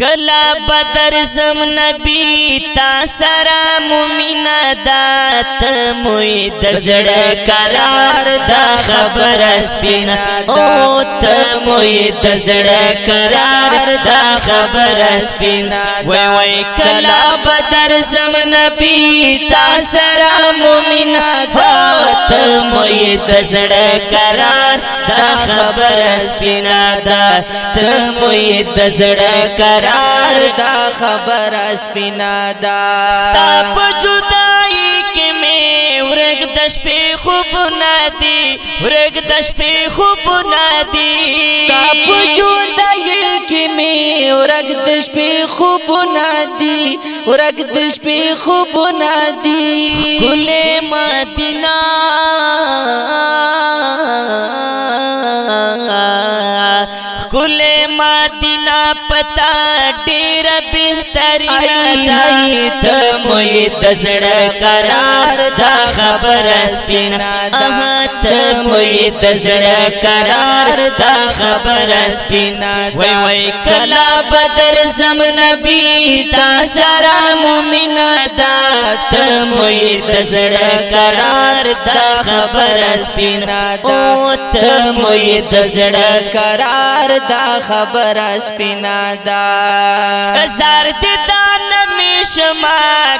کلا بدر زم نبی تا سرا مومن دات موي د زړه قرار دا خبر سپینا او ته موي د زړه قرار دا خبر سپینا وای وای کلا بدر زم نبی تا سرا مومن دات ته مې د زړه قرار دا خبر سپینا دا ته مې د زړه قرار دا خبر سپینا دا ستا په جدای کې مې ورګ د شپې خوب نادي ورګ د شپې خوب نادي ستا په جدای کې مې ورګ د شپې خوب نادي ورګ د شپې خوب نادي ګلې مدینه ماتا ډیر بهتري ائی موی دزړ قرار دا خبر سپینا اها ته موی دزړ قرار دا خبر سپینا وای وای کلا بدر زم نبی تا سرا مومن دا ته موی دزړ قرار دا خبر سپینا او ته موی دزړ قرار دا خبر سپینا دا زار دې دا نمی شمار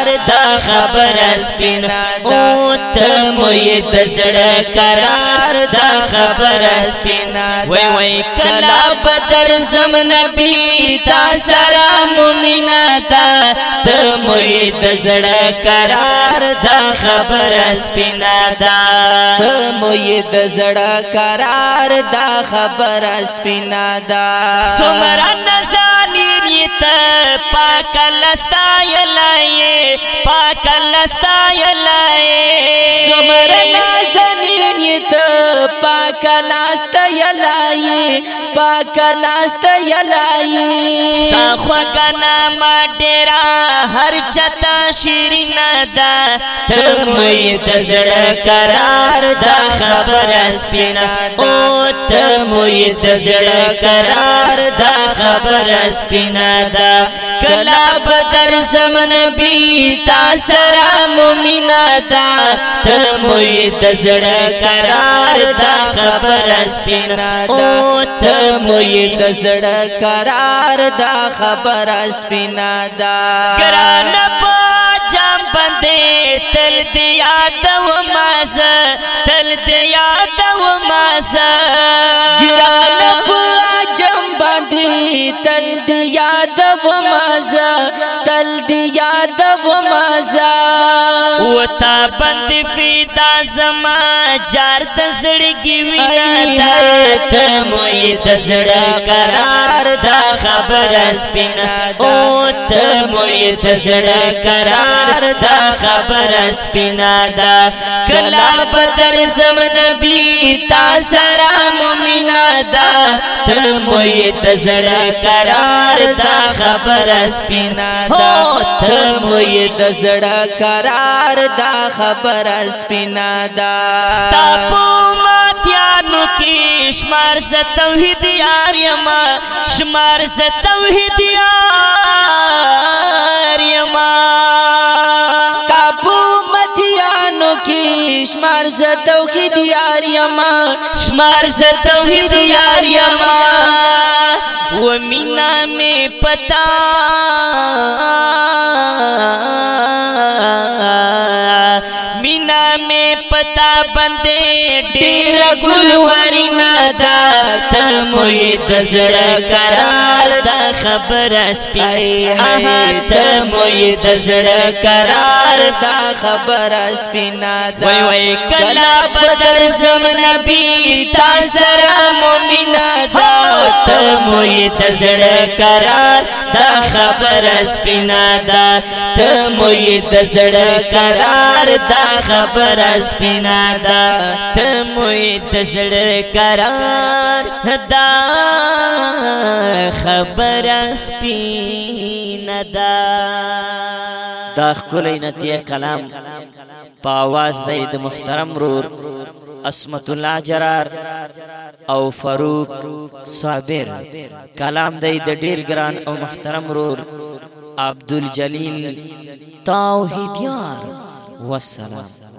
هر دا خبر سپینا او ته مې د زړه قرار دا خبر سپینا وای وای کلا بدر زم نبی تا سرا مومنا تا ته مې د زړه قرار دا خبر سپینا دا ته مې د زړه قرار دا خبر سپینا دا سمرا نزانیر ته پاک لستایلای پاک الله ستایل سمر نازنین ته پاک الله ستایل پاک الله ستایل ستا خوګنا ما ډیرا هر چتا شیرین دا تم د زړه قرار دا خبر سپینا او تم د زړه قرار دا خبر سپینا دا کلا بدر زمن بی تا سرا مومنا دا تموی دزړ قرار دا خبر سپینا دا تموی دزړ قرار دا خبر سپینا دا ګران په جام باندې تل دی یاد و ما تل دی یاد و ما و تا بند فیدا زما جار تزړګي وینا دا مې تزړه قرار دا خبر سپینا او ته مې تزړه قرار دا خبر سپینا دا کلا بدر زم نبی تا سره مومن تم وې تزړه قرار دا خبر سپینا دا تم وې تزړه قرار دا خبر سپینا دا ستاپو ماتیانو کې شمار ز توحید یار یما شمار ز توحید یار شمار ز توحید یار یما شمار ز توحید یار یما و مینا می پتا باندې ډیر ګل ورینا دا تموي دزړ قرار دا خبر سپي اها تموي دزړ قرار دا خبر سپینا دا وای وای کلا بدر زم نبی تا سره مومنا دا تموي دزړ قرار دا خبر سپینا دا ته موی د زړه قرار دا خبر سپینا دا ته موی د زړه قرار دا خبر سپینا دا دا خلینتی کلام په आवाज د محترم رور اسمت الله جرار او فاروق صابر کلام دی د ډیر ګران او محترم رور عبد الجلیل توحید یار والسلام